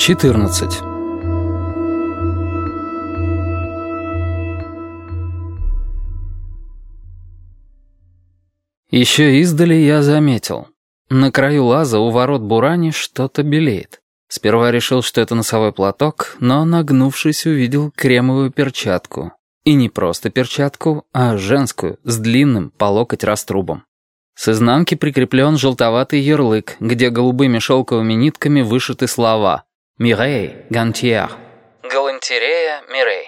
14. Еще издали я заметил. На краю лаза у ворот Бурани что-то белеет. Сперва решил, что это носовой платок, но, нагнувшись, увидел кремовую перчатку. И не просто перчатку, а женскую, с длинным, по локоть раструбом. С изнанки прикреплен желтоватый ярлык, где голубыми шелковыми нитками вышиты слова «Мирей, Гантьер». «Галантерея, Мирей».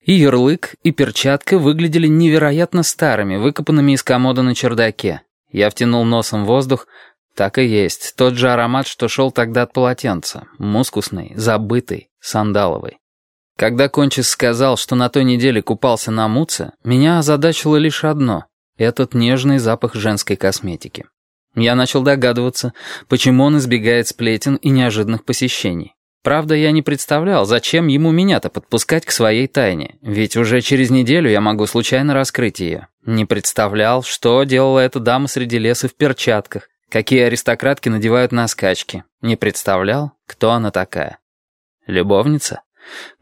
И ярлык, и перчатка выглядели невероятно старыми, выкопанными из комода на чердаке. Я втянул носом воздух. Так и есть, тот же аромат, что шел тогда от полотенца. Мускусный, забытый, сандаловый. Когда Кончис сказал, что на той неделе купался на Муце, меня озадачило лишь одно — этот нежный запах женской косметики. Я начал догадываться, почему он избегает сплетен и неожиданных посещений. Правда, я не представлял, зачем ему меня-то подпускать к своей тайне, ведь уже через неделю я могу случайно раскрыть ее. Не представлял, что делала эта дама среди леса в перчатках, какие аристократки надевают на скачки. Не представлял, кто она такая. Любовница?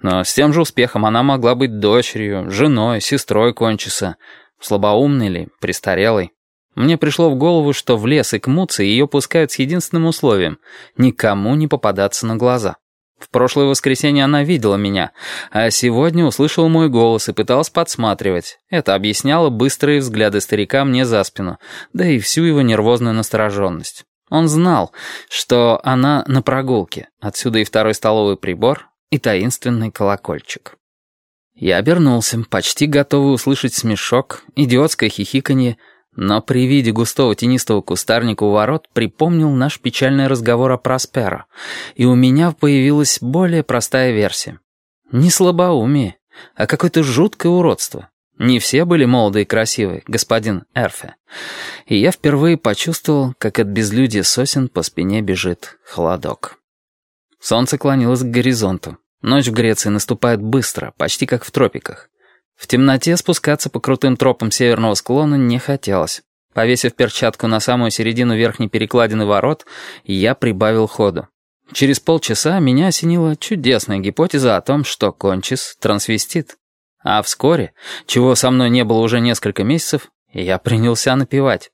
Но с тем же успехом она могла быть дочерью, женой, сестрой кончиса, слабоумной или престарелой. Мне пришло в голову, что в лес и к Муце ее пускают с единственным условием — никому не попадаться на глаза. В прошлое воскресенье она видела меня, а сегодня услышала мой голос и пыталась подсматривать. Это объясняло быстрые взгляды старика мне за спину, да и всю его нервозную настороженность. Он знал, что она на прогулке, отсюда и второй столовый прибор, и таинственный колокольчик. Я обернулся, почти готовый услышать смешок, идиотское хихиканье, но при виде густого тенистого кустарника у ворот припомнил наш печальный разговор о Просперо, и у меня появилась более простая версия. Не слабоумие, а какое-то жуткое уродство. Не все были молоды и красивы, господин Эрфе. И я впервые почувствовал, как от безлюдия сосен по спине бежит холодок. Солнце клонилось к горизонту. Ночь в Греции наступает быстро, почти как в тропиках. В темноте спускаться по крутым тропам северного склона не хотелось. Повесив перчатку на самую середину верхней перекладины ворот, я прибавил ходу. Через полчаса меня осенила чудесная гипотеза о том, что Кончис — трансвестит. А вскоре, чего со мной не было уже несколько месяцев, я принялся напевать.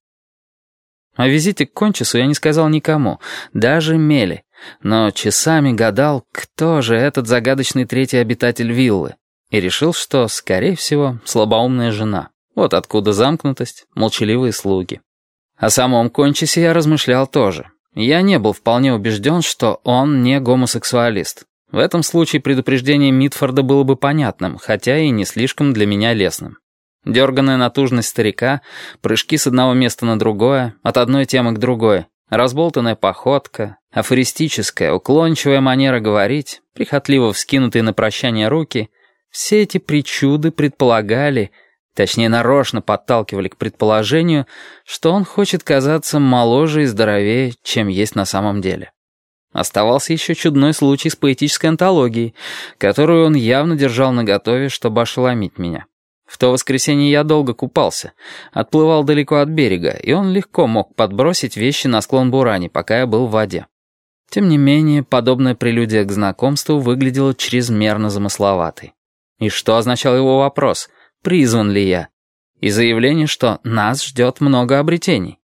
О визите к Кончису я не сказал никому, даже Мели, но часами гадал, кто же этот загадочный третий обитатель виллы, и решил, что, скорее всего, слабоумная жена. Вот откуда замкнутость, молчаливые слуги. О самом Кончисе я размышлял тоже. Я не был вполне убежден, что он не гомосексуалист. В этом случае предупреждение Митфорда было бы понятным, хотя и не слишком для меня лестным. Дерганная натужность старика, прыжки с одного места на другое, от одной темы к другой, Разболтанная походка, афористическая, уклончивая манера говорить, прихотливо вскинутые на прощание руки — все эти причуды предполагали, точнее нарочно подталкивали к предположению, что он хочет казаться моложе и здоровее, чем есть на самом деле. Оставался еще чудной случай с поэтической антологией, которую он явно держал наготове, чтобы ошеломить меня. В то воскресенье я долго купался, отплывал далеко от берега, и он легко мог подбросить вещи на склон Бурани, пока я был в воде. Тем не менее, подобная прелюдия к знакомству выглядела чрезмерно замысловатой. И что означал его вопрос, призван ли я? И заявление, что нас ждет много обретений.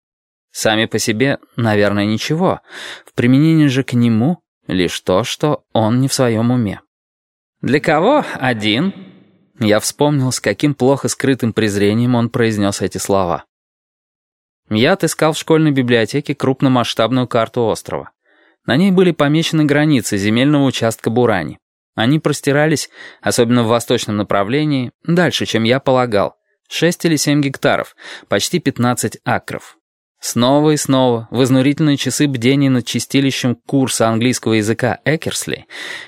Сами по себе, наверное, ничего. В применении же к нему лишь то, что он не в своем уме. «Для кого один?» Я вспомнил, с каким плохо скрытым презрением он произнес эти слова. Я отыскал в школьной библиотеке крупномасштабную карту острова. На ней были помечены границы земельного участка Бурани. Они простирались, особенно в восточном направлении, дальше, чем я полагал. 6 или 7 гектаров, почти 15 акров. Снова и снова, в изнурительные часы бдения над чистилищем курса английского языка Экерсли,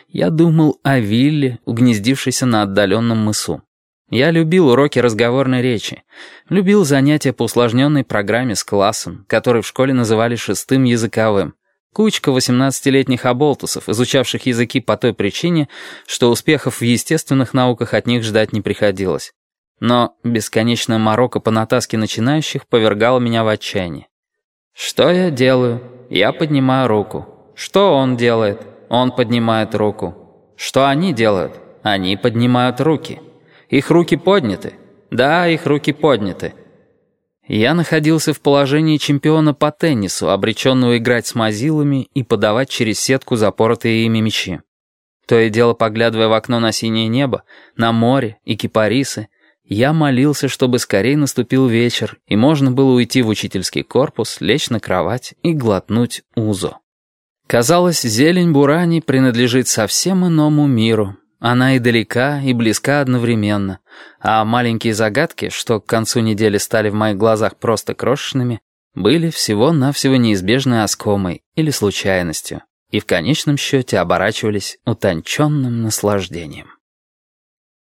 я думал о вилле, угнездившейся на отдаленном мысу. Я любил уроки разговорной речи, любил занятия по усложненной программе с классом, который в школе называли шестым языковым. Кучка 18-летних оболтусов, изучавших языки по той причине, что успехов в естественных науках от них ждать не приходилось. Но бесконечная морока по натаске начинающих повергала меня в отчаяние. Что я делаю? Я поднимаю руку. Что он делает? Он поднимает руку. Что они делают? Они поднимают руки. Их руки подняты. Да, их руки подняты. Я находился в положении чемпиона по теннису, обреченного играть с мазилами и подавать через сетку запоротые ими мячи. То и дело, поглядывая в окно на синее небо, на море и кипарисы, я молился, чтобы скорее наступил вечер, и можно было уйти в учительский корпус, лечь на кровать и глотнуть узо. Казалось, зелень бурани принадлежит совсем иному миру. Она и далека, и близка одновременно. А маленькие загадки, что к концу недели стали в моих глазах просто крошечными, были всего-навсего неизбежной оскомой или случайностью, и в конечном счете оборачивались утонченным наслаждением.